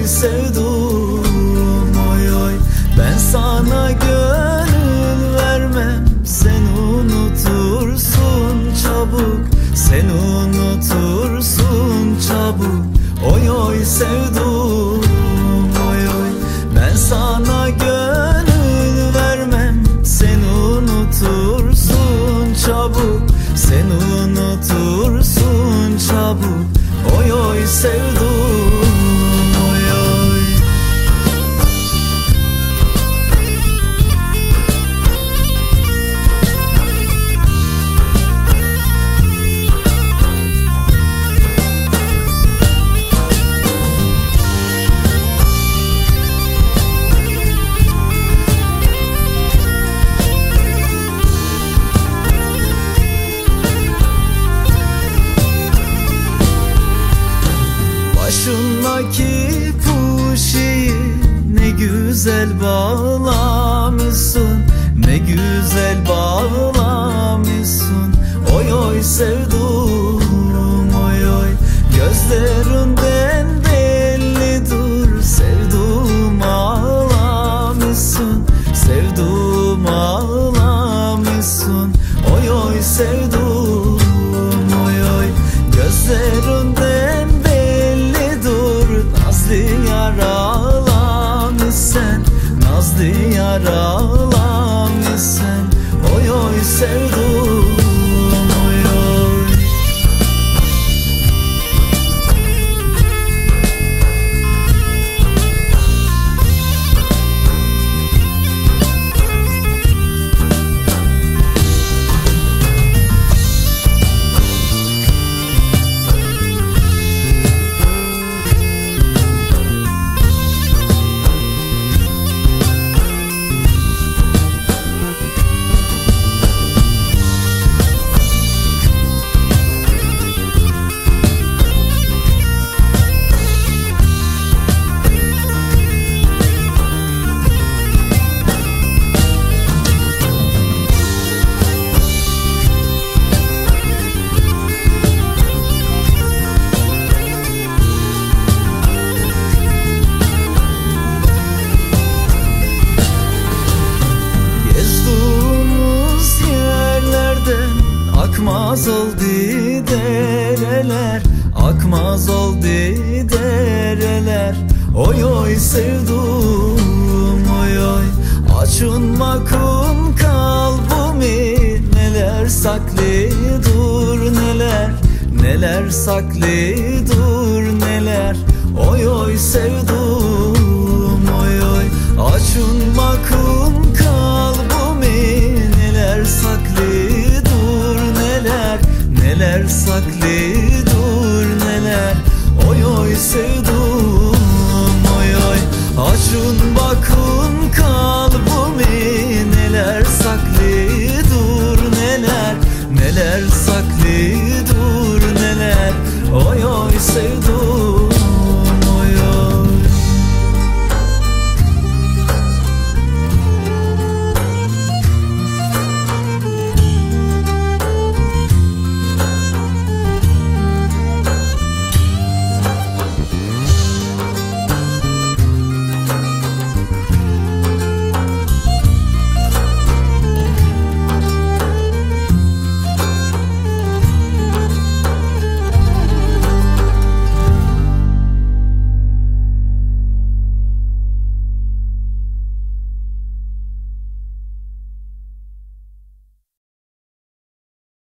oy sevdum oy oy. Ben sana gönül vermem Sen unutursun çabuk. Sen unutursun çabuk. Oy oy sevdum oy oy. Ben sana gönül vermem Sen unutursun çabuk. Sen unutursun çabuk. Oy oy sevdum güzel bağlamışsın. Ne güzel bağlamışsın. Oy oy sevdum oy oy. Gözlerinden Oy oy akmaz oldu dereler Akmaz oldu dereler. Oy oy sevdum oy oy. Açınmakın kalbimi Neler saklı dur neler. Neler saklı dur neler. Oy oy sevdum oy oy. Açınmakın kalbimi neler saklı dur neler. Oy oy sevdum oy oy. Açın bakın